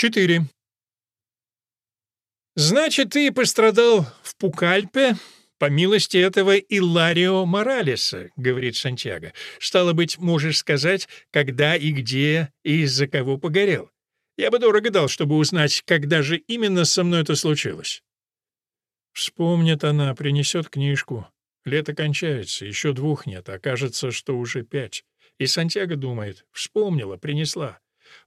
4. «Значит, ты пострадал в Пукальпе по милости этого Иларио Моралеса», — говорит Сантьяго. «Стало быть, можешь сказать, когда и где и из-за кого погорел. Я бы дорого дал, чтобы узнать, когда же именно со мной это случилось». Вспомнит она, принесет книжку. Лето кончается, еще двух нет, а кажется, что уже пять. И Сантьяго думает, вспомнила, принесла.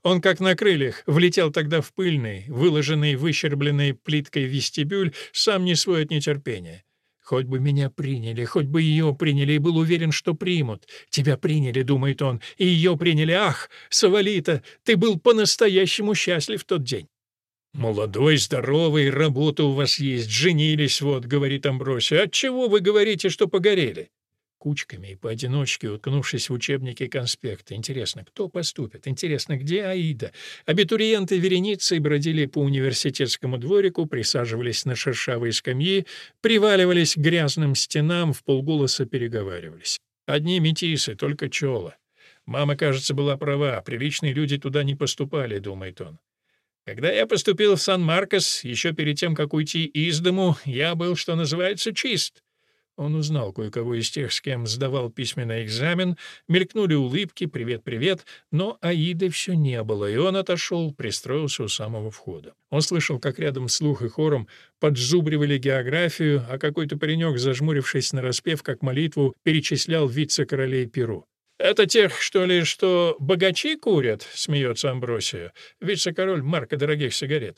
Он, как на крыльях, влетел тогда в пыльный, выложенный выщербленной плиткой вестибюль, сам не свой от нетерпения. Хоть бы меня приняли, хоть бы ее приняли, и был уверен, что примут. Тебя приняли, думает он, и ее приняли. Ах, Савалита, ты был по-настоящему счастлив в тот день. «Молодой, здоровый, работа у вас есть, женились вот», — говорит Амбросия. «Отчего вы говорите, что погорели?» Кучками и поодиночке, уткнувшись в учебники и конспекты. Интересно, кто поступит? Интересно, где Аида? Абитуриенты вереницей бродили по университетскому дворику, присаживались на шершавые скамьи, приваливались к грязным стенам, в полголоса переговаривались. Одни метисы, только чёла. Мама, кажется, была права, приличные люди туда не поступали, думает он. Когда я поступил в Сан-Маркос, еще перед тем, как уйти из дому, я был, что называется, чист. Он узнал кое-кого из тех, с кем сдавал письменный экзамен, мелькнули улыбки «привет-привет», но Аиды все не было, и он отошел, пристроился у самого входа. Он слышал, как рядом слух и хором поджубривали географию, а какой-то паренек, зажмурившись на распев, как молитву, перечислял вице-королей Перу. «Это тех, что ли, что богачи курят?» — смеется Амбросия. «Вице-король марка дорогих сигарет».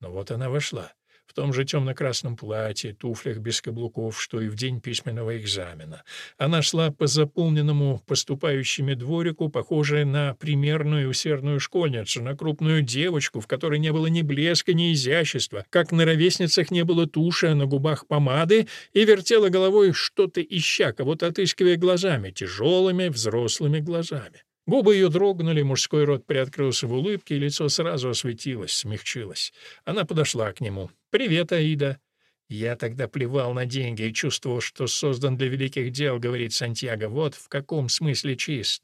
Но вот она вошла в том же темно-красном платье, туфлях без каблуков, что и в день письменного экзамена. Она шла по заполненному поступающими дворику, похожая на примерную усердную школьницу, на крупную девочку, в которой не было ни блеска, ни изящества, как на ровесницах не было туши, а на губах помады, и вертела головой что-то ища, кого-то отыскивая глазами, тяжелыми взрослыми глазами. Губы ее дрогнули, мужской рот приоткрылся в улыбке, и лицо сразу осветилось, смягчилось. Она подошла к нему. «Привет, Аида». «Я тогда плевал на деньги и чувствовал, что создан для великих дел», — говорит Сантьяго. «Вот в каком смысле чист».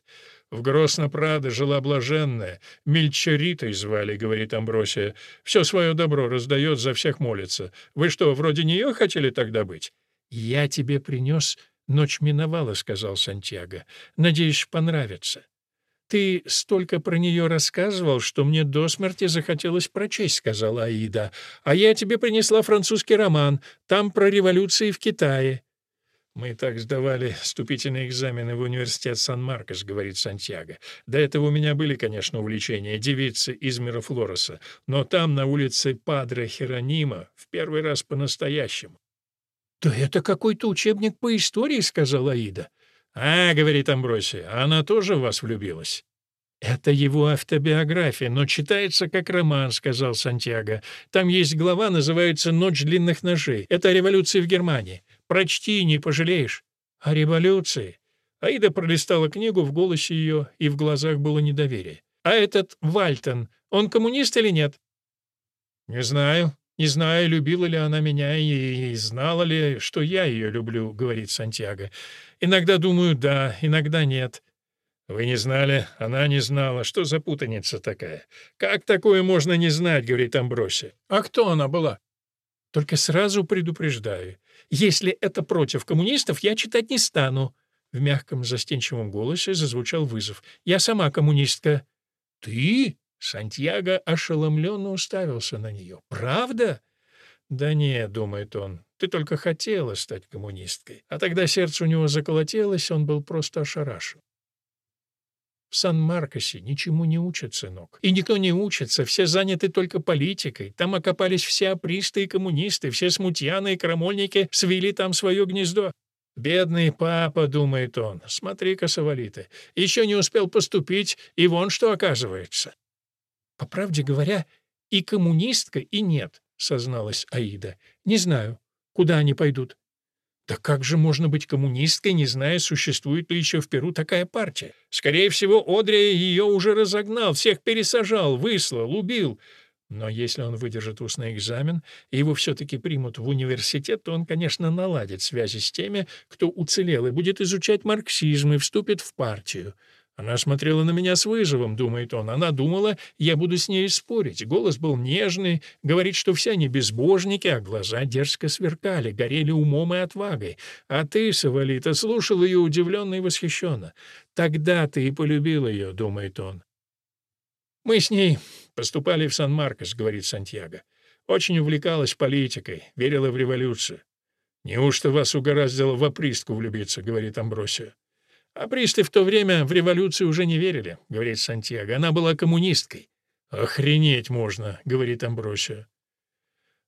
«В Гросно-Прадо жила блаженная. Мельчаритой звали», — говорит Амбросия. «Все свое добро раздает, за всех молится. Вы что, вроде нее хотели тогда быть?» «Я тебе принес...» «Ночь миновала», — сказал Сантьяго. «Надеюсь, понравится». «Ты столько про нее рассказывал, что мне до смерти захотелось прочесть», — сказала Аида. «А я тебе принесла французский роман. Там про революции в Китае». «Мы так сдавали вступительные экзамены в университет Сан-Маркос», — говорит Сантьяго. «До этого у меня были, конечно, увлечения, девицы из Мирафлореса, но там, на улице Падре Херонима, в первый раз по-настоящему». «Да это какой-то учебник по истории», — сказала Аида. «А, — говорит Амбросия, — она тоже в вас влюбилась». «Это его автобиография, но читается как роман», — сказал Сантьяго. «Там есть глава, называется «Ночь длинных ножей». Это о революции в Германии. Прочти, не пожалеешь». «О революции?» Аида пролистала книгу, в голосе ее и в глазах было недоверие. «А этот Вальтон, он коммунист или нет?» «Не знаю. Не знаю, любила ли она меня и, и знала ли, что я ее люблю», — говорит Сантьяго. «Иногда думаю, да, иногда нет». «Вы не знали, она не знала. Что за путаница такая? Как такое можно не знать?» — говорит Амброси. «А кто она была?» «Только сразу предупреждаю. Если это против коммунистов, я читать не стану». В мягком застенчивом голосе зазвучал вызов. «Я сама коммунистка». «Ты?» Сантьяго ошеломленно уставился на нее. «Правда?» «Да нет», — думает он, — «ты только хотела стать коммунисткой». А тогда сердце у него заколотилось, он был просто ошарашен. В Сан-Маркосе ничему не учат, сынок. И никто не учится, все заняты только политикой. Там окопались все апристы и коммунисты, все смутьяны и крамольники свели там свое гнездо. «Бедный папа», — думает он, — «смотри-ка, Савалиты, еще не успел поступить, и вон что оказывается». По правде говоря, и коммунистка, и нет, созналась Аида. Не знаю, куда они пойдут. Да как же можно быть коммунисткой, не зная, существует ли еще в Перу такая партия? Скорее всего, Одри ее уже разогнал, всех пересажал, выслал, убил. Но если он выдержит устный экзамен, и его все-таки примут в университет, то он, конечно, наладит связи с теми, кто уцелел, и будет изучать марксизм и вступит в партию. Она смотрела на меня с вызовом, думает он. Она думала, я буду с ней спорить. Голос был нежный, говорит, что все они безбожники, а глаза дерзко сверкали, горели умом и отвагой. А ты, Савалита, слушал ее удивленно и восхищенно. Тогда ты и полюбил ее, думает он. Мы с ней поступали в Сан-Маркос, говорит Сантьяго. Очень увлекалась политикой, верила в революцию. «Неужто вас угораздило в апристку влюбиться?» — говорит Амбросио. «Апристы в то время в революцию уже не верили», — говорит Сантьяго. «Она была коммунисткой». «Охренеть можно», — говорит Амбросио.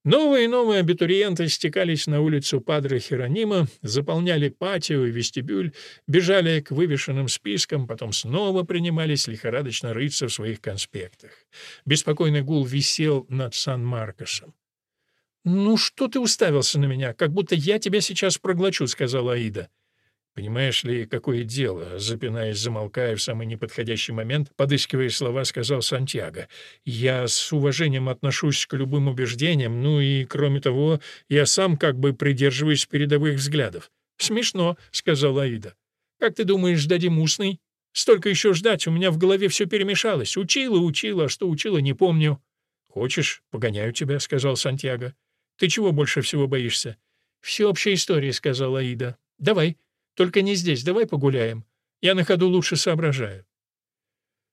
Новые и новые абитуриенты стекались на улицу Падре Херонима, заполняли патио и вестибюль, бежали к вывешенным спискам, потом снова принимались лихорадочно рыться в своих конспектах. Беспокойный гул висел над Сан-Маркосом. «Ну что ты уставился на меня, как будто я тебя сейчас проглочу», — сказала Аида. «Понимаешь ли, какое дело?» — запинаясь, замолкая в самый неподходящий момент, подыскивая слова, сказал Сантьяго. «Я с уважением отношусь к любым убеждениям, ну и, кроме того, я сам как бы придерживаюсь передовых взглядов». «Смешно», — сказала Аида. «Как ты думаешь, дадим устный? Столько еще ждать, у меня в голове все перемешалось. Учила, учила, а что учила, не помню». «Хочешь, погоняю тебя», — сказал Сантьяго. «Ты чего больше всего боишься?» «Всеобщая история», — сказала Аида. «Давай». Только не здесь, давай погуляем. Я на ходу лучше соображаю».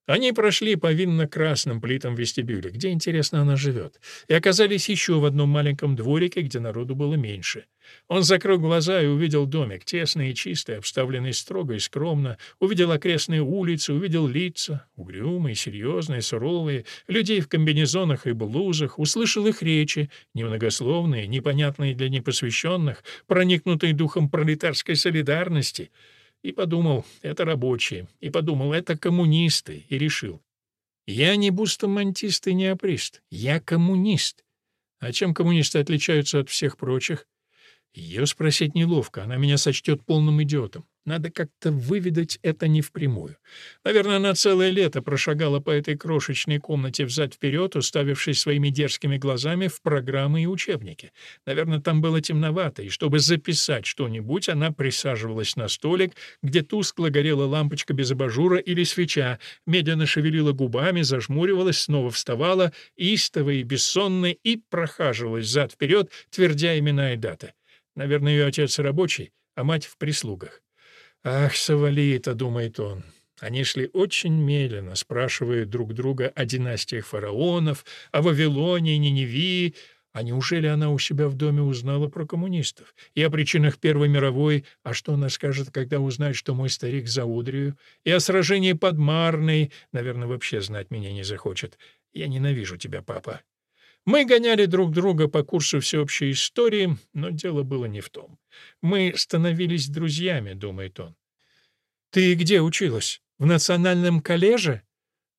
Они прошли по винно-красным плитам вестибюля, где, интересно, она живет, и оказались еще в одном маленьком дворике, где народу было меньше. Он закрыл глаза и увидел домик, тесный и чистый, обставленный строго и скромно, увидел окрестные улицы, увидел лица, угрюмые, серьезные, суровые, людей в комбинезонах и блузах, услышал их речи, немногословные, непонятные для непосвященных, проникнутые духом пролетарской солидарности — и подумал, это рабочие. И подумал, это коммунисты. И решил. Я не бустомантист и не априст. Я коммунист. А чем коммунисты отличаются от всех прочих? Ее спросить неловко, она меня сочтет полным идиотом. Надо как-то выведать это не впрямую. Наверное, она целое лето прошагала по этой крошечной комнате взад-вперед, уставившись своими дерзкими глазами в программы и учебники. Наверное, там было темновато, и чтобы записать что-нибудь, она присаживалась на столик, где тускло горела лампочка без абажура или свеча, медленно шевелила губами, зажмуривалась, снова вставала, истово и бессонно, и прохаживалась зад-вперед, твердя имена и даты. Наверное, ее отец рабочий, а мать в прислугах. «Ах, Савалита», — думает он, — они шли очень медленно, спрашивая друг друга о династиях фараонов, о Вавилоне Ниневии, а неужели она у себя в доме узнала про коммунистов? И о причинах Первой мировой, а что она скажет, когда узнает, что мой старик за Удрию? И о сражении под Марной, наверное, вообще знать меня не захочет. Я ненавижу тебя, папа. Мы гоняли друг друга по курсу всеобщей истории, но дело было не в том. Мы становились друзьями, думает он. «Ты где училась? В национальном коллеже?»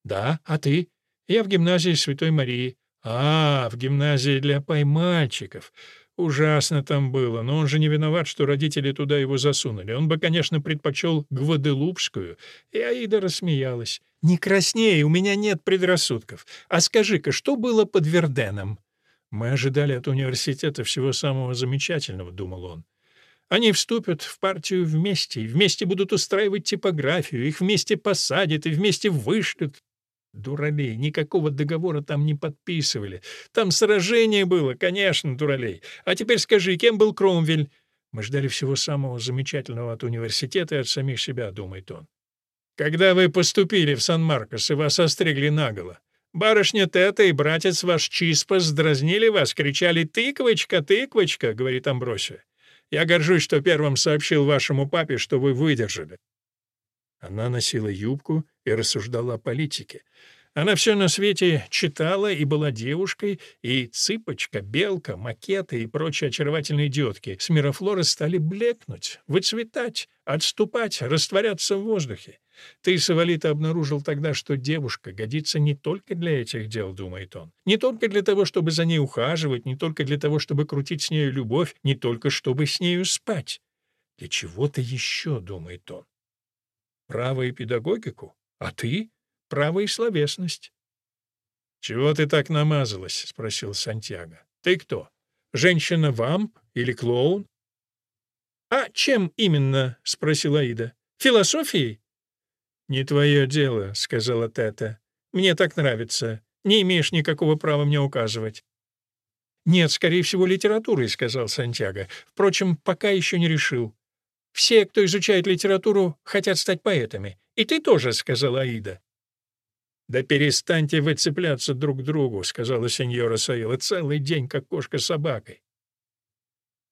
«Да, а ты?» «Я в гимназии Святой Марии». «А, в гимназии для поймальчиков. Ужасно там было, но он же не виноват, что родители туда его засунули. Он бы, конечно, предпочел Гваделупскую». И Аида рассмеялась. «Не красней, у меня нет предрассудков. А скажи-ка, что было под Верденом?» «Мы ожидали от университета всего самого замечательного», — думал он. Они вступят в партию вместе, и вместе будут устраивать типографию, их вместе посадят и вместе вышлют. Дуралей, никакого договора там не подписывали. Там сражение было, конечно, дуралей. А теперь скажи, кем был Кромвель? Мы ждали всего самого замечательного от университета и от самих себя, думает он. Когда вы поступили в Сан-Маркос и вас остригли наголо, барышня Тета и братец ваш Чиспас дразнили вас, кричали «Тыквочка, тыквочка», — говорит Амбросия. Я горжусь, что первым сообщил вашему папе, что вы выдержали». Она носила юбку и рассуждала о политике. Она все на свете читала и была девушкой, и цыпочка, белка, макеты и прочие очаровательные идиотки с мирофлоры стали блекнуть, выцветать, отступать, растворяться в воздухе. Ты, Савалита, обнаружил тогда, что девушка годится не только для этих дел, думает он. Не только для того, чтобы за ней ухаживать, не только для того, чтобы крутить с нею любовь, не только чтобы с нею спать. Для чего-то еще, думает он. Право и педагогику, а ты — право и словесность. «Чего ты так намазалась?» — спросил Сантьяго. «Ты кто? Женщина-вамп или клоун?» «А чем именно?» — спросила Аида. «Философией?» «Не твое дело», — сказала Тета. «Мне так нравится. Не имеешь никакого права мне указывать». «Нет, скорее всего, литературой», — сказал Сантьяго. «Впрочем, пока еще не решил. Все, кто изучает литературу, хотят стать поэтами. И ты тоже», — сказала Аида. «Да перестаньте вы цепляться друг к другу», — сказала сеньора Саила. «Целый день, как кошка с собакой».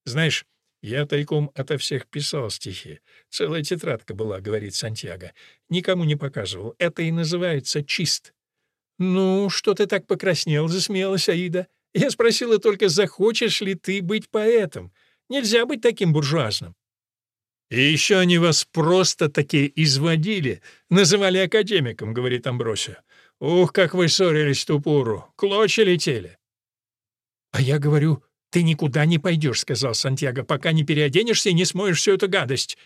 «Знаешь, я тайком ото всех писал стихи. Целая тетрадка была», — говорит Сантьяго. «Никому не показывал. Это и называется чист». «Ну, что ты так покраснел?» — засмеялась Аида. «Я спросила только, захочешь ли ты быть поэтом. Нельзя быть таким буржуазным». «И еще они вас просто-таки изводили, называли академиком», — говорит Амбросио. «Ух, как вы ссорились в ту пору! Клочья летели!» «А я говорю, ты никуда не пойдешь», — сказал Сантьяго, «пока не переоденешься и не смоешь всю эту гадость».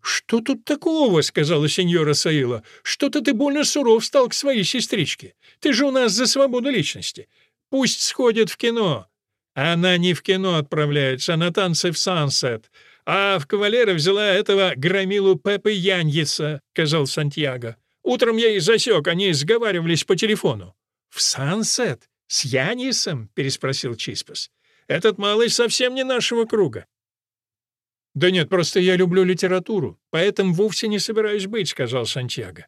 «Что тут такого?» — сказала сеньора Саила. «Что-то ты больно суров стал к своей сестричке. Ты же у нас за свободу личности. Пусть сходит в кино». Она не в кино отправляется, а на танцы в Сансет. А в кавалера взяла этого громилу Пепы Яньеса, — сказал Сантьяго. Утром я их засек, они сговаривались по телефону. — В Сансет? С Янисом? — переспросил Чиспас. — Этот малый совсем не нашего круга. — Да нет, просто я люблю литературу, поэтому вовсе не собираюсь быть, — сказал Сантьяго.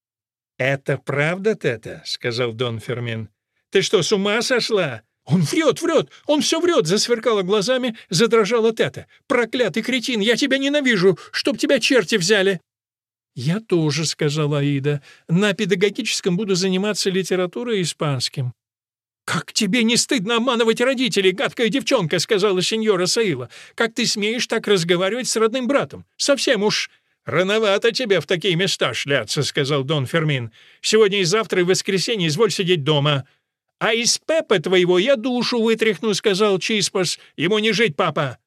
— Это правда, Тета? — сказал Дон Фермин. — Ты что, с ума сошла? «Он врет, врет! Он все врет!» — засверкала глазами, задрожала Тета. «Проклятый кретин! Я тебя ненавижу! Чтоб тебя черти взяли!» «Я тоже», — сказала Аида. «На педагогическом буду заниматься литературой и испанским». «Как тебе не стыдно обманывать родителей, гадкая девчонка!» — сказала сеньора Саила. «Как ты смеешь так разговаривать с родным братом? Совсем уж...» «Рановато тебе в такие места шляться», — сказал Дон Фермин. «Сегодня и завтра и в воскресенье изволь сидеть дома. «А из Пепа твоего я душу вытряхну», — сказал Чиспас. «Ему не жить, папа».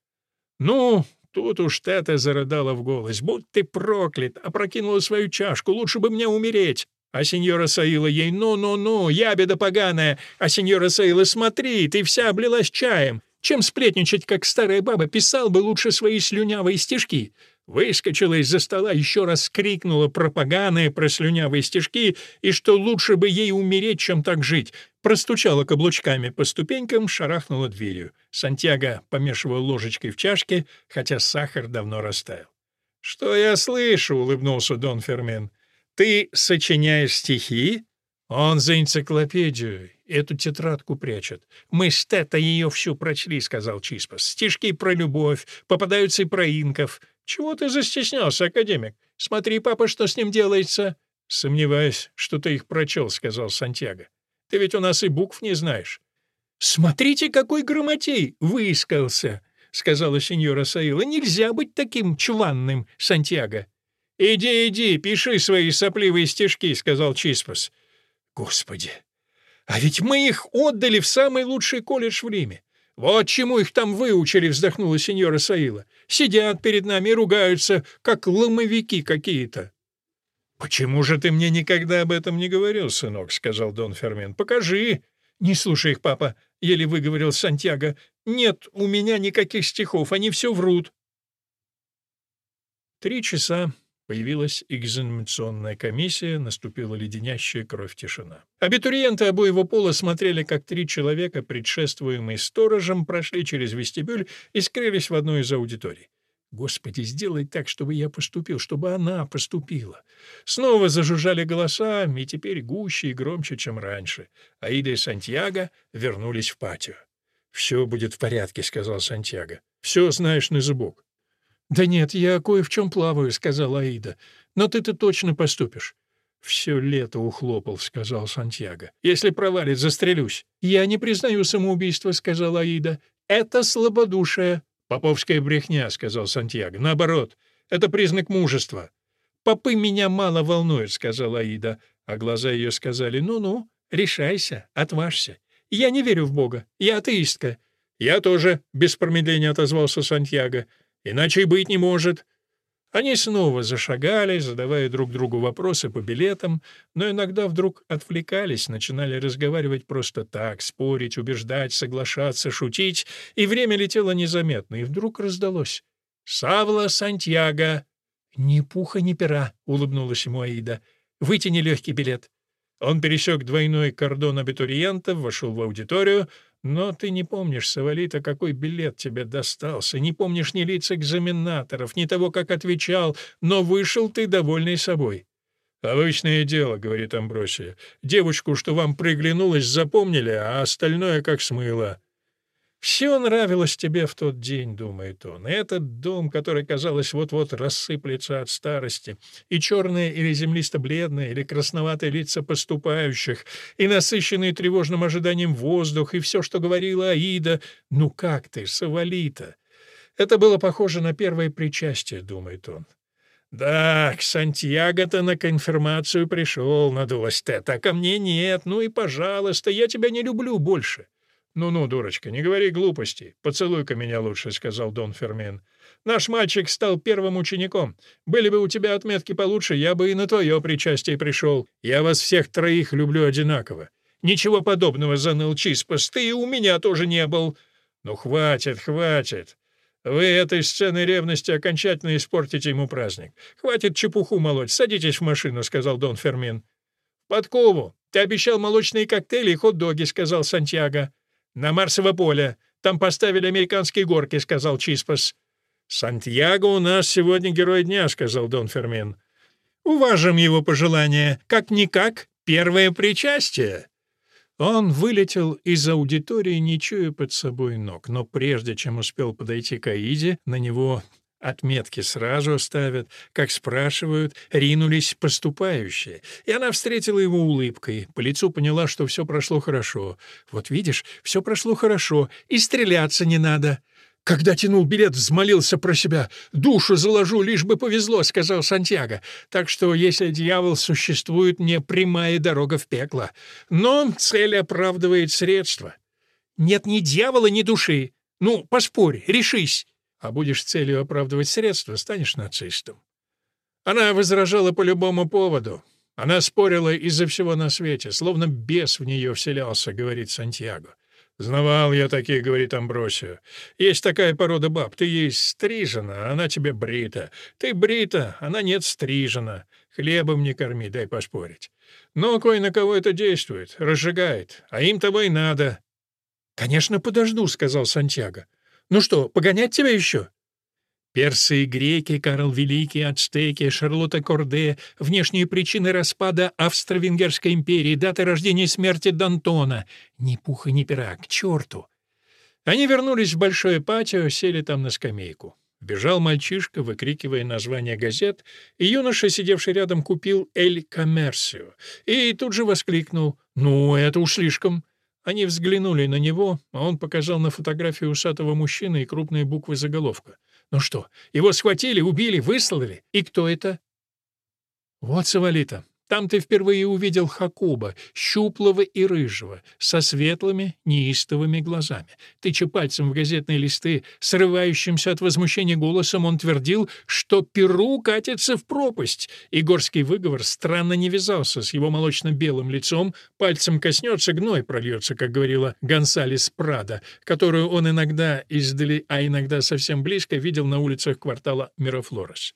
«Ну, Тут уж Тета зарыдала в голос. «Будь ты проклят!» Опрокинула свою чашку. «Лучше бы мне умереть!» А сеньора Саила ей «Ну-ну-ну, ябеда поганая!» А сеньора Саила «Смотри, ты вся облилась чаем!» Чем сплетничать, как старая баба, писал бы лучше свои слюнявые стишки. Выскочила из-за стола, еще раз крикнула про поганые, про слюнявые стишки, и что лучше бы ей умереть, чем так жить. Простучала каблучками по ступенькам, шарахнула дверью. Сантьяго помешивал ложечкой в чашке, хотя сахар давно растаял. «Что я слышу?» — улыбнулся Дон Фермен. «Ты сочиняешь стихи?» «Он за энциклопедию. Эту тетрадку прячет. Мы с Тета ее всю прочли», — сказал Чиспас. «Стишки про любовь, попадаются и про инков. «Чего ты застеснялся, академик? Смотри, папа, что с ним делается». «Сомневаюсь, что ты их прочел», — сказал Сантьяго. «Ты ведь у нас и букв не знаешь». «Смотрите, какой грамотей выискался», — сказала сеньора Саила. «Нельзя быть таким чванным, Сантьяго». «Иди, иди, пиши свои сопливые стишки», — сказал Чиспас. «Господи, а ведь мы их отдали в самый лучший колледж в Риме. «Вот чему их там выучили», — вздохнула сеньора Саила. «Сидят перед нами и ругаются, как ломовики какие-то». «Почему же ты мне никогда об этом не говорил, сынок?» — сказал Дон Фермен. «Покажи». «Не слушай их, папа», — еле выговорил Сантьяго. «Нет, у меня никаких стихов, они все врут». Три часа Появилась экзаменационная комиссия, наступила леденящая кровь тишина. Абитуриенты обоего пола смотрели, как три человека, предшествуемые сторожем, прошли через вестибюль и скрылись в одной из аудиторий. «Господи, сделай так, чтобы я поступил, чтобы она поступила». Снова зажужжали голоса, и теперь гуще и громче, чем раньше. Аида и Сантьяго вернулись в патио. «Все будет в порядке», — сказал Сантьяго. «Все знаешь на зубок». «Да нет, я кое в чем плаваю», — сказала Аида. «Но ты-то точно поступишь». «Все лето ухлопал», — сказал Сантьяго. «Если провалит, застрелюсь». «Я не признаю самоубийство», — сказала Аида. «Это слабодушие». «Поповская брехня», — сказал Сантьяго. «Наоборот, это признак мужества». «Попы меня мало волнуют», — сказала Аида. А глаза ее сказали, «Ну-ну, решайся, отважься. Я не верю в Бога, я атеистка». «Я тоже», — без промедления отозвался Сантьяго. Иначе и быть не может. Они снова зашагали, задавая друг другу вопросы по билетам, но иногда вдруг отвлекались, начинали разговаривать просто так, спорить, убеждать, соглашаться, шутить, и время летело незаметно, и вдруг раздалось. «Савла Сантьяго!» «Ни пуха, ни пера», — улыбнулась ему Аида. «Вытяни легкий билет». Он пересек двойной кордон абитуриентов, вошел в аудиторию, но ты не помнишь, Савалита, какой билет тебе достался, не помнишь ни лиц экзаменаторов, ни того, как отвечал, но вышел ты довольный собой. «Обычное дело», — говорит Амбросия. «Девочку, что вам приглянулось, запомнили, а остальное как смыло». «Все нравилось тебе в тот день», — думает он. «Этот дом, который, казалось, вот-вот рассыплется от старости, и черные или землисто-бледные, или красноватые лица поступающих, и насыщенный тревожным ожиданием воздух, и все, что говорила Аида. Ну как ты, Савалита?» Это было похоже на первое причастие, думает он. «Да, к Сантьяго-то на конфирмацию пришел, надулась Тета, а ко мне нет. Ну и пожалуйста, я тебя не люблю больше». «Ну-ну, дурочка, не говори глупостей. Поцелуй-ка меня лучше», — сказал Дон Фермин. «Наш мальчик стал первым учеником. Были бы у тебя отметки получше, я бы и на твое причастие пришел. Я вас всех троих люблю одинаково. Ничего подобного, заныл Чиспас, ты и у меня тоже не был». «Ну, хватит, хватит. Вы этой сценой ревности окончательно испортите ему праздник. Хватит чепуху молоть, садитесь в машину», — сказал Дон Фермин. «Подкову. Ты обещал молочные коктейли и хот-доги», — сказал Сантьяго. «На Марсово поле. Там поставили американские горки», — сказал Чиспас. «Сантьяго у нас сегодня герой дня», — сказал Дон Фермин. «Уважим его пожелания. Как-никак, первое причастие». Он вылетел из аудитории, не чуя под собой ног, но прежде чем успел подойти к Аиде, на него Отметки сразу ставят, как спрашивают, ринулись поступающие. И она встретила его улыбкой, по лицу поняла, что все прошло хорошо. Вот видишь, все прошло хорошо, и стреляться не надо. Когда тянул билет, взмолился про себя. «Душу заложу, лишь бы повезло», — сказал Сантьяго. «Так что, если дьявол существует, мне прямая дорога в пекло. Но цель оправдывает средства. Нет ни дьявола, ни души. Ну, поспорь, решись» а будешь целью оправдывать средства, станешь нацистом. Она возражала по любому поводу. Она спорила из-за всего на свете, словно бес в нее вселялся, говорит Сантьяго. «Знавал я такие», — говорит Амбросио. «Есть такая порода баб. Ты ей стрижена, а она тебе брита. Ты брита, она нет стрижена. Хлебом не корми, дай поспорить. Но кое на кого это действует, разжигает, а им того и надо». «Конечно, подожду», — сказал Сантьяго. Ну что, погонять тебя еще?» Персы и греки, Карл Великий, ацтеки, Шарлотта Корде, внешние причины распада Австро-Венгерской империи, даты рождения и смерти Д'Антона. Ни пуха, ни пера, к черту. Они вернулись в большое патио, сели там на скамейку. Бежал мальчишка, выкрикивая название газет, и юноша, сидевший рядом, купил «Эль Коммерсио» и тут же воскликнул «Ну, это уж слишком». Они взглянули на него, а он показал на фотографию усатого мужчины и крупные буквы заголовка. «Ну что, его схватили, убили, выслали? И кто это?» «Вот Савалита. Там ты впервые увидел Хакуба, щуплого и рыжего, со светлыми, неистовыми глазами. Тыча пальцем в газетные листы, срывающимся от возмущения голосом, он твердил, что Перу катится в пропасть, и горский выговор странно не вязался с его молочно-белым лицом, пальцем коснется, гной прольется, как говорила Гонсалес Прада, которую он иногда издали, а иногда совсем близко видел на улицах квартала Мирафлорес.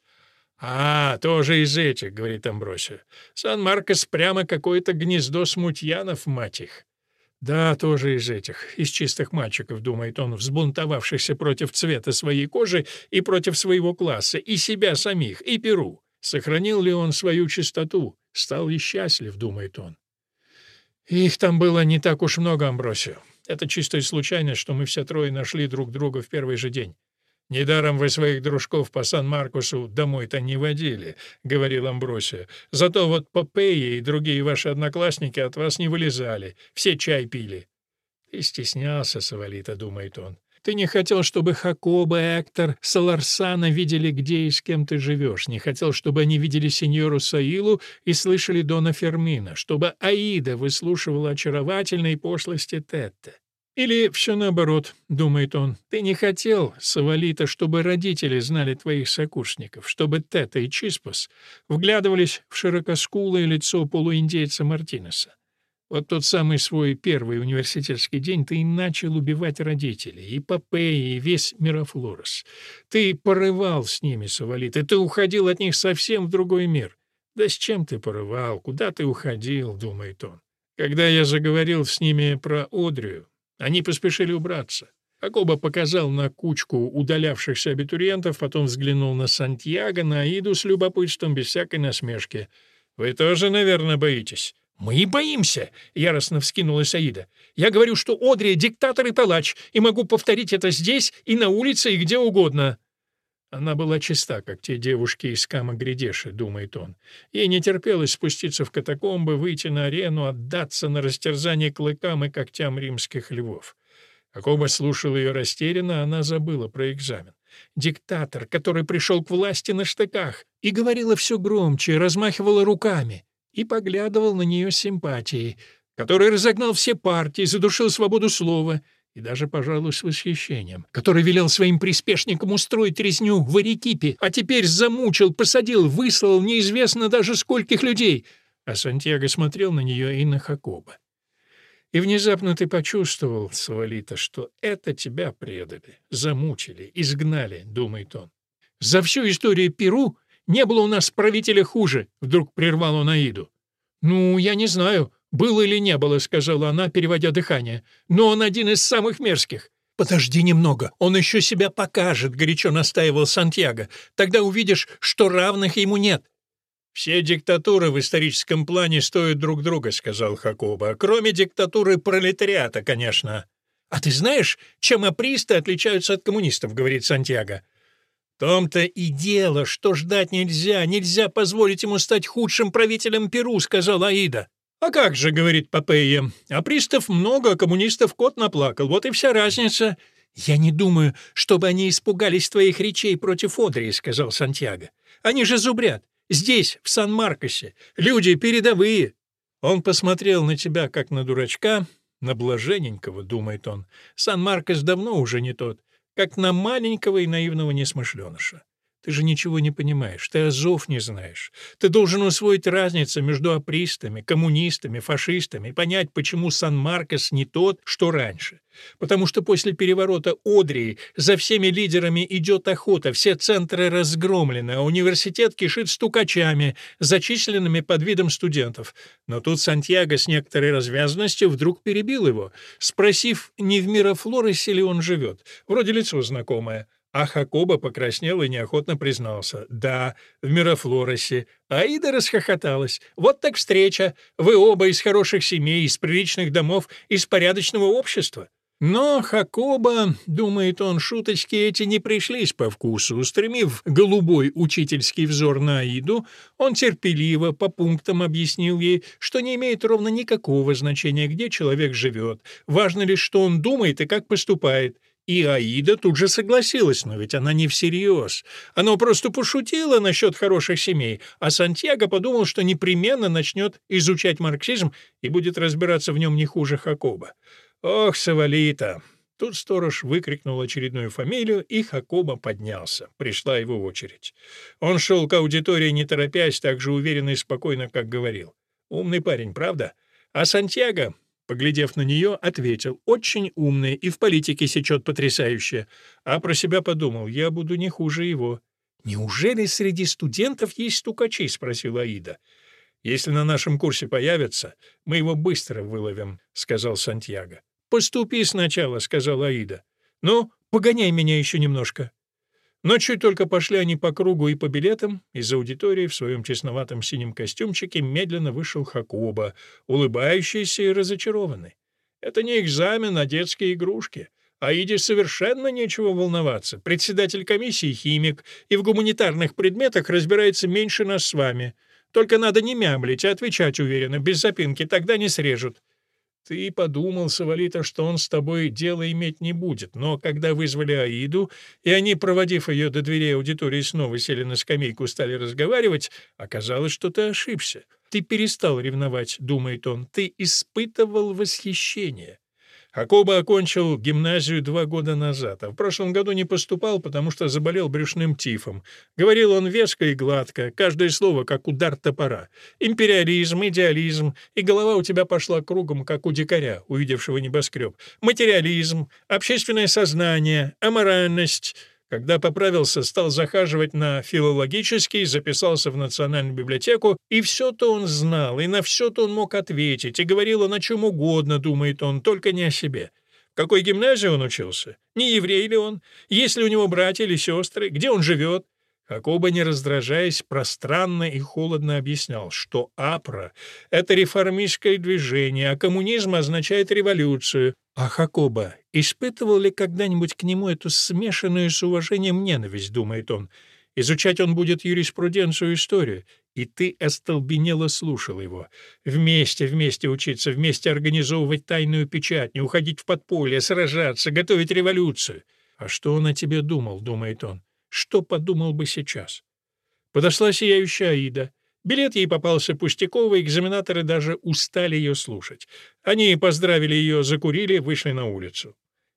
«А, тоже из этих», — говорит Амбросио. «Сан-Маркос прямо какое-то гнездо смутьянов, мать их». «Да, тоже из этих, из чистых мальчиков», — думает он, взбунтовавшихся против цвета своей кожи и против своего класса, и себя самих, и Перу. Сохранил ли он свою чистоту? Стал ли счастлив, думает он. Их там было не так уж много, Амбросио. Это чистая случайность, что мы все трое нашли друг друга в первый же день. «Недаром вы своих дружков по Сан-Маркусу домой-то не водили», — говорил Амбросия. «Зато вот Попея и другие ваши одноклассники от вас не вылезали, все чай пили». «Ты стеснялся, Савалита», — думает он. «Ты не хотел, чтобы Хакоба, Эктор, Саларсана видели, где и с кем ты живешь, не хотел, чтобы они видели сеньору Саилу и слышали Дона Фермина, чтобы Аида выслушивала очаровательные пошлости Тетте. Или все наоборот, думает он, ты не хотел, Савалита, чтобы родители знали твоих сокурсников, чтобы Тета и Чиспас вглядывались в широкоскулое лицо полуиндейца Мартинеса. Вот тот самый свой первый университетский день ты и начал убивать родителей, и Попеи, и весь Мирафлорес. Ты порывал с ними, Савалит, и ты уходил от них совсем в другой мир. Да с чем ты порывал, куда ты уходил, думает он. Когда я заговорил с ними про Одрию, они поспешили убраться. Акоба показал на кучку удалявшихся абитуриентов, потом взглянул на Сантьяго, на Аиду с любопытством, без всякой насмешки. «Вы тоже, наверное, боитесь?» «Мы и боимся!» — яростно вскинулась Аида. «Я говорю, что Одри — диктатор и палач, и могу повторить это здесь и на улице, и где угодно». Она была чиста, как те девушки из Кама-Гридеши, думает он. Ей не терпелось спуститься в катакомбы, выйти на арену, отдаться на растерзание клыкам и когтям римских львов. Акоба слушал ее растерянно, она забыла про экзамен. Диктатор, который пришел к власти на штыках, и говорила все громче, размахивала руками, и поглядывал на нее с симпатией, который разогнал все партии, задушил свободу слова — и даже, пожалуй, с восхищением, который велел своим приспешникам устроить резню в Арекипе, а теперь замучил, посадил, выслал неизвестно даже скольких людей. А Сантьяго смотрел на нее и на Хакоба. И внезапно ты почувствовал, Савалита, что это тебя предали, замучили, изгнали, думает он. За всю историю Перу не было у нас правителя хуже, вдруг прервал он Аиду. Ну, я не знаю, «Было или не было», — сказала она, переводя дыхание. «Но он один из самых мерзких». «Подожди немного, он еще себя покажет», — горячо настаивал Сантьяго. «Тогда увидишь, что равных ему нет». «Все диктатуры в историческом плане стоят друг друга», — сказал Хакоба. «Кроме диктатуры пролетариата, конечно». «А ты знаешь, чем апристы отличаются от коммунистов?» — говорит Сантьяго. «В том-то и дело, что ждать нельзя, нельзя позволить ему стать худшим правителем Перу», — сказала Аида. «А как же», — говорит Попея, — «а пристав много, а коммунистов кот наплакал, вот и вся разница». «Я не думаю, чтобы они испугались твоих речей против Одрии», — сказал Сантьяго. «Они же зубрят. Здесь, в Сан-Маркосе. Люди передовые». Он посмотрел на тебя, как на дурачка, на блаженненького, думает он. Сан-Маркос давно уже не тот, как на маленького и наивного несмышленыша. Ты же ничего не понимаешь, ты азов не знаешь. Ты должен усвоить разницу между апристами, коммунистами, фашистами понять, почему Сан-Маркос не тот, что раньше. Потому что после переворота Одрии за всеми лидерами идет охота, все центры разгромлены, а университет кишит стукачами, зачисленными под видом студентов. Но тут Сантьяго с некоторой развязанностью вдруг перебил его, спросив, не в Мирафлоресе ли он живет. Вроде лицо знакомое. А Хакоба покраснел и неохотно признался. «Да, в Мирафлоросе». Аида расхохоталась. «Вот так встреча. Вы оба из хороших семей, из приличных домов, из порядочного общества». Но Хакоба, думает он, шуточки эти не пришлись по вкусу. Устремив голубой учительский взор на Аиду, он терпеливо по пунктам объяснил ей, что не имеет ровно никакого значения, где человек живет. Важно лишь, что он думает и как поступает. И Аида тут же согласилась, но ведь она не всерьез. Она просто пошутила насчет хороших семей, а Сантьяго подумал, что непременно начнет изучать марксизм и будет разбираться в нем не хуже Хакоба. «Ох, Савалита!» Тут сторож выкрикнул очередную фамилию, и Хакоба поднялся. Пришла его очередь. Он шел к аудитории, не торопясь, так же уверенно и спокойно, как говорил. «Умный парень, правда?» А Сантьяго Поглядев на нее, ответил, очень умный и в политике сечет потрясающе. А про себя подумал, я буду не хуже его. «Неужели среди студентов есть стукачи?» — спросила Аида. «Если на нашем курсе появятся, мы его быстро выловим», — сказал Сантьяго. «Поступи сначала», — сказала Аида. «Ну, погоняй меня еще немножко». Но чуть только пошли они по кругу и по билетам, из аудитории в своем честноватом синем костюмчике медленно вышел Хакуба, улыбающийся и разочарованный. Это не экзамен, а детские игрушки. Аиде совершенно нечего волноваться. Председатель комиссии — химик, и в гуманитарных предметах разбирается меньше нас с вами. Только надо не мямлить, а отвечать уверенно, без запинки, тогда не срежут. Ты подумал, Савалита, что он с тобой дело иметь не будет, но когда вызвали Аиду, и они, проводив ее до дверей аудитории, снова сели на скамейку, стали разговаривать, оказалось, что ты ошибся. Ты перестал ревновать, думает он, ты испытывал восхищение. Хакоба окончил гимназию два года назад, а в прошлом году не поступал, потому что заболел брюшным тифом. Говорил он веско и гладко, каждое слово как удар топора. Империализм, идеализм, и голова у тебя пошла кругом, как у дикаря, увидевшего небоскреб. Материализм, общественное сознание, аморальность — когда поправился, стал захаживать на филологический, записался в Национальную библиотеку, и все-то он знал, и на все-то он мог ответить, и говорил он о чем угодно, думает он, только не о себе. В какой гимназии он учился? Не еврей ли он? Есть ли у него братья или сестры? Где он живет? Хакоба, не раздражаясь, пространно и холодно объяснял, что АПРА — это реформистское движение, а коммунизм означает революцию. А Хакоба испытывал ли когда-нибудь к нему эту смешанную с уважением ненависть, думает он. Изучать он будет юриспруденцию и историю. И ты остолбенело слушал его. Вместе, вместе учиться, вместе организовывать тайную печать, не уходить в подполье, сражаться, готовить революцию. А что он о тебе думал, думает он. Что подумал бы сейчас? Подошла сияющая Аида. Билет ей попался пустяковый, экзаменаторы даже устали ее слушать. Они поздравили ее, закурили, вышли на улицу.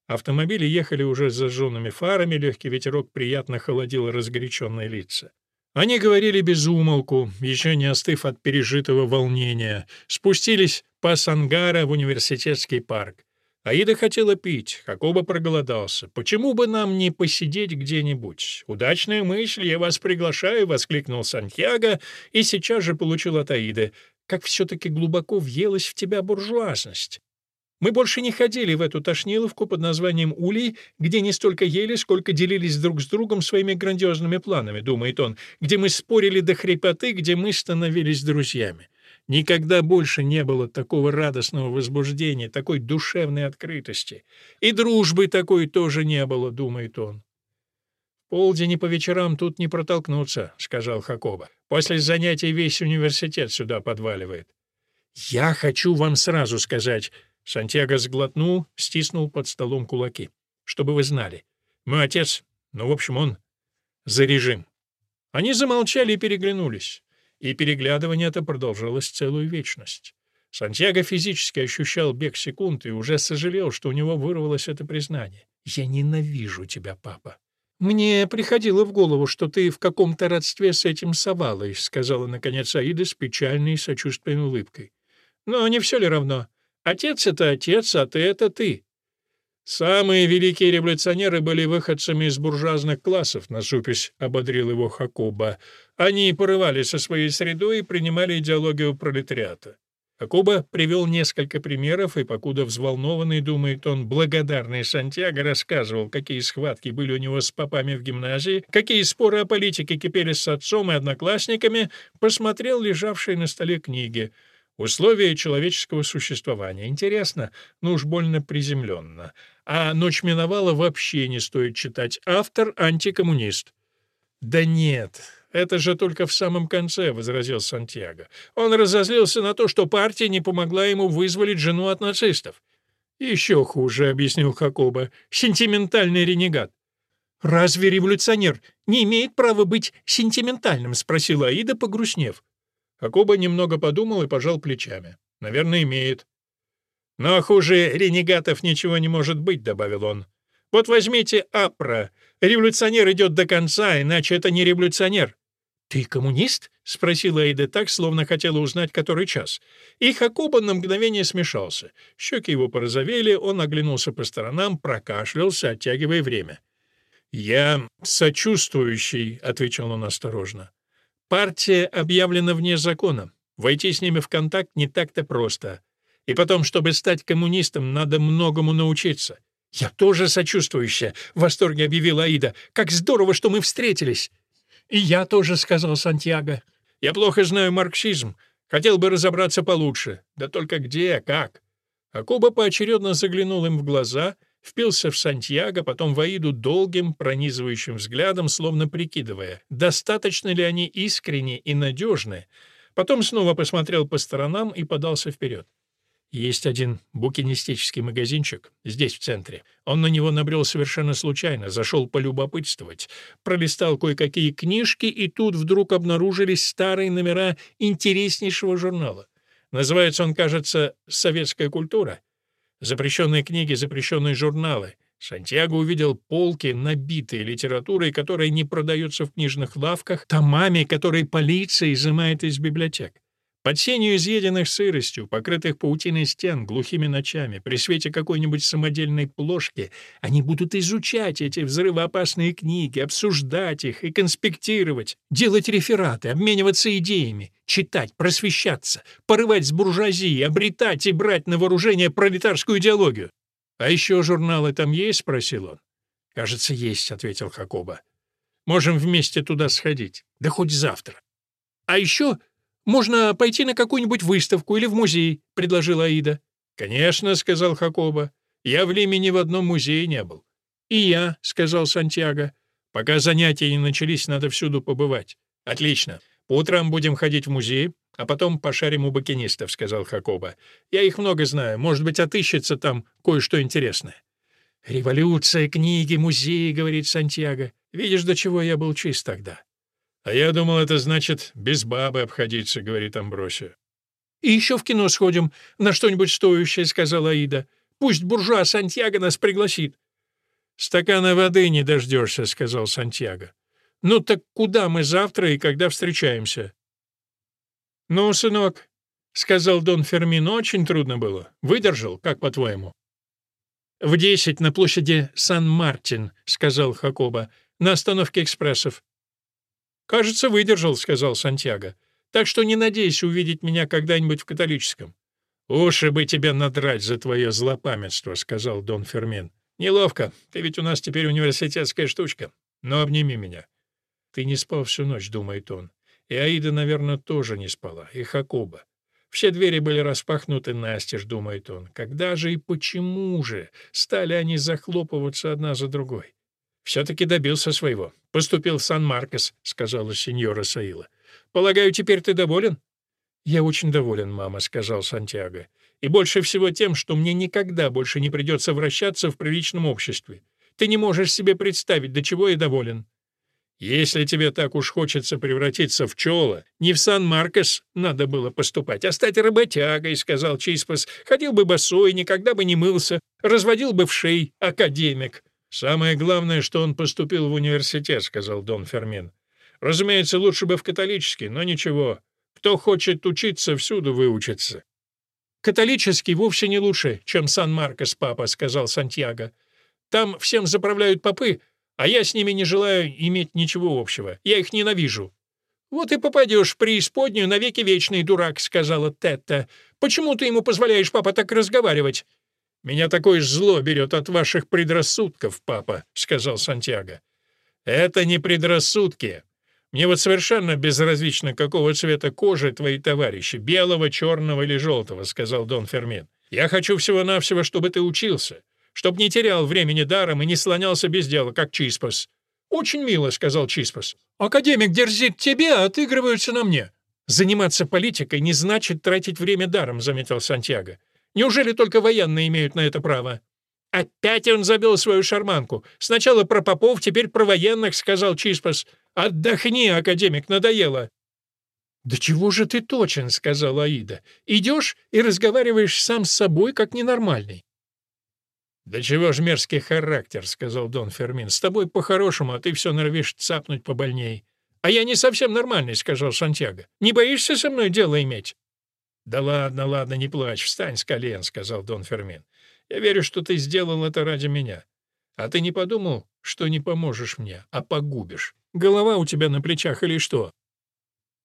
Автомобили ехали уже с зажженными фарами, легкий ветерок приятно холодил разгоряченные лица. Они говорили без умолку, еще не остыв от пережитого волнения, спустились по Сангара в университетский парк. Аида хотела пить, Хакоба проголодался. Почему бы нам не посидеть где-нибудь? Удачная мысль, я вас приглашаю, воскликнул Сантьяго и сейчас же получил от Аиды. Как все-таки глубоко въелась в тебя буржуазность. Мы больше не ходили в эту тошниловку под названием Улей, где не столько ели, сколько делились друг с другом своими грандиозными планами, думает он, где мы спорили до хрипоты, где мы становились друзьями. Никогда больше не было такого радостного возбуждения, такой душевной открытости. И дружбы такой тоже не было, думает он. «Полдень и по вечерам тут не протолкнуться», — сказал Хакоба. «После занятий весь университет сюда подваливает». «Я хочу вам сразу сказать», — Сантьяго сглотнул, стиснул под столом кулаки. «Чтобы вы знали. Мой отец, ну, в общем, он за режим». Они замолчали и переглянулись и переглядывание это продолжалось целую вечность. Сантьяго физически ощущал бег секунд и уже сожалел, что у него вырвалось это признание. «Я ненавижу тебя, папа». «Мне приходило в голову, что ты в каком-то родстве с этим совалой», сказала, наконец, Аида с печальной и сочувственной улыбкой. «Но не все ли равно? Отец — это отец, а ты — это ты. «Самые великие революционеры были выходцами из буржуазных классов», — насупись ободрил его Хакуба. «Они порывали со своей средой и принимали идеологию пролетариата». Хакуба привел несколько примеров, и, покуда взволнованный, думает он, благодарный Сантьяго рассказывал, какие схватки были у него с попами в гимназии, какие споры о политике кипели с отцом и одноклассниками, посмотрел лежавшие на столе книги — Условия человеческого существования. Интересно, но уж больно приземленно. А «Ночь миновала» вообще не стоит читать. Автор — антикоммунист. «Да нет, это же только в самом конце», — возразил Сантьяго. Он разозлился на то, что партия не помогла ему вызволить жену от нацистов. «Еще хуже», — объяснил Хакоба, — «сентиментальный ренегат». «Разве революционер не имеет права быть сентиментальным?» — спросила Аида, погрустнев. Акоба немного подумал и пожал плечами. «Наверное, имеет». «Но хуже ренегатов ничего не может быть», — добавил он. «Вот возьмите Апра. Революционер идет до конца, иначе это не революционер». «Ты коммунист?» — спросила Эйда так, словно хотела узнать, который час. И Хакоба на мгновение смешался. Щеки его порозовели, он оглянулся по сторонам, прокашлялся, оттягивая время. «Я сочувствующий», — отвечал он осторожно. Партия объявлена вне закона. Войти с ними в контакт не так-то просто. И потом, чтобы стать коммунистом, надо многому научиться. «Я тоже сочувствующая», — в восторге объявила Аида. «Как здорово, что мы встретились!» «И я тоже», — сказал Сантьяго. «Я плохо знаю марксизм. Хотел бы разобраться получше. Да только где, как?» А Куба поочередно заглянул им в глаза впился в Сантьяго, потом в Аиду долгим, пронизывающим взглядом, словно прикидывая, достаточно ли они искренни и надежны, потом снова посмотрел по сторонам и подался вперед. Есть один букинистический магазинчик, здесь, в центре. Он на него набрел совершенно случайно, зашел полюбопытствовать, пролистал кое-какие книжки, и тут вдруг обнаружились старые номера интереснейшего журнала. Называется он, кажется, «Советская культура». Запрещенные книги, запрещенные журналы. Сантьяго увидел полки, набитые литературой, которая не продается в книжных лавках, томами, которые полиция изымает из библиотек. Под сенью изъеденных сыростью, покрытых паутиной стен, глухими ночами, при свете какой-нибудь самодельной плошки, они будут изучать эти взрывоопасные книги, обсуждать их и конспектировать, делать рефераты, обмениваться идеями, читать, просвещаться, порывать с буржуазией, обретать и брать на вооружение пролетарскую идеологию. «А еще журналы там есть?» — спросил он. «Кажется, есть», — ответил Хакоба. «Можем вместе туда сходить. Да хоть завтра. А еще можно пойти на какую-нибудь выставку или в музей», — предложила Аида. «Конечно», — сказал Хакоба. «Я в Лиме ни в одном музее не был». «И я», — сказал Сантьяго. «Пока занятия не начались, надо всюду побывать». «Отлично. По утрам будем ходить в музей, а потом пошарим у бакинистов», — сказал Хакоба. «Я их много знаю. Может быть, отыщется там кое-что интересное». «Революция, книги, музеи», — говорит Сантьяго. «Видишь, до чего я был чист тогда». «А я думал, это значит без бабы обходиться», — говорит Амбросия. «И еще в кино сходим, на что-нибудь стоящее», — сказала Аида. «Пусть буржуа Сантьяго нас пригласит». «Стакана воды не дождешься», — сказал Сантьяго. «Ну так куда мы завтра и когда встречаемся?» «Ну, сынок», — сказал Дон Фермин, — «очень трудно было. Выдержал, как по-твоему?» «В десять на площади Сан-Мартин», — сказал Хакоба, — «на остановке экспрессов. «Кажется, выдержал», — сказал Сантьяго. «Так что не надейся увидеть меня когда-нибудь в католическом». «Уши бы тебя надрать за твое злопамятство», — сказал Дон Фермин. «Неловко. Ты ведь у нас теперь университетская штучка. Но обними меня». «Ты не спал всю ночь», — думает он. И Аида, наверное, тоже не спала, и Хакоба. Все двери были распахнуты настежь, думает он. Когда же и почему же стали они захлопываться одна за другой? «Все-таки добился своего. Поступил в Сан-Маркос», — сказала сеньора Саила. «Полагаю, теперь ты доволен?» «Я очень доволен, мама», — сказал Сантьяго. «И больше всего тем, что мне никогда больше не придется вращаться в приличном обществе. Ты не можешь себе представить, до чего я доволен». «Если тебе так уж хочется превратиться в чела, не в Сан-Маркос надо было поступать, а стать работягой», — сказал Чиспас. «Ходил бы босой, никогда бы не мылся, разводил бы в шей, академик». «Самое главное, что он поступил в университет», — сказал Дон Фермин. «Разумеется, лучше бы в католический, но ничего. Кто хочет учиться, всюду выучится». «Католический вовсе не лучше, чем Сан-Маркос, папа», — сказал Сантьяго. «Там всем заправляют попы, а я с ними не желаю иметь ничего общего. Я их ненавижу». «Вот и попадешь в преисподнюю навеки вечный дурак», — сказала Тетта. «Почему ты ему позволяешь, папа, так разговаривать? «Меня такое зло берет от ваших предрассудков, папа», — сказал Сантьяго. «Это не предрассудки. Мне вот совершенно безразлично, какого цвета кожи твои товарищи, белого, черного или желтого», — сказал Дон Фермин. «Я хочу всего-навсего, чтобы ты учился, чтобы не терял времени даром и не слонялся без дела, как Чиспас». «Очень мило», — сказал Чиспас. «Академик дерзит тебе, а отыгрываются на мне». «Заниматься политикой не значит тратить время даром», — заметил Сантьяго. Неужели только военные имеют на это право?» «Опять он забил свою шарманку. Сначала про попов, теперь про военных», — сказал Чиспас. «Отдохни, академик, надоело». «Да чего же ты точен?» — сказала Аида. «Идешь и разговариваешь сам с собой, как ненормальный». «Да чего ж мерзкий характер», — сказал Дон Фермин. «С тобой по-хорошему, а ты все норовишь цапнуть побольней». «А я не совсем нормальный», — сказал Сантьяго. «Не боишься со мной дело иметь?» «Да ладно, ладно, не плачь, встань с колен», — сказал Дон Фермин. «Я верю, что ты сделал это ради меня. А ты не подумал, что не поможешь мне, а погубишь? Голова у тебя на плечах или что?»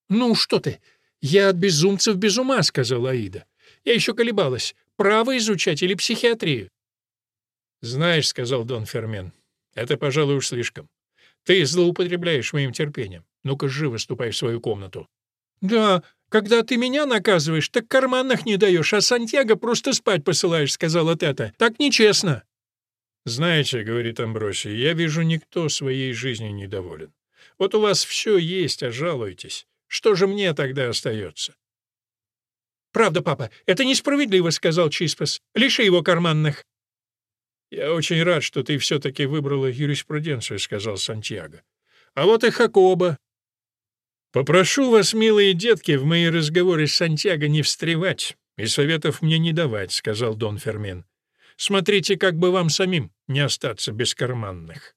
«Ну, что ты? Я от безумцев без ума», — сказала Аида. «Я еще колебалась, право изучать или психиатрию?» «Знаешь», — сказал Дон Фермен, — «это, пожалуй, уж слишком. Ты злоупотребляешь моим терпением. Ну-ка, живо ступай в свою комнату». «Да, когда ты меня наказываешь, так карманных не даешь, а Сантьяго просто спать посылаешь», — сказала Тета. «Так нечестно». «Знаете, — говорит Амбросий, — я вижу, никто своей жизнью недоволен. Вот у вас все есть, а жалуетесь. Что же мне тогда остается?» «Правда, папа, это несправедливо», — сказал Чиспас. «Лиши его карманных». «Я очень рад, что ты все-таки выбрала юриспруденцию», — сказал Сантьяго. «А вот и Хакоба. «Попрошу вас, милые детки, в мои разговоры с Сантьяго не встревать и советов мне не давать», — сказал Дон Фермен. Смотрите, как бы вам самим не остаться без карманных».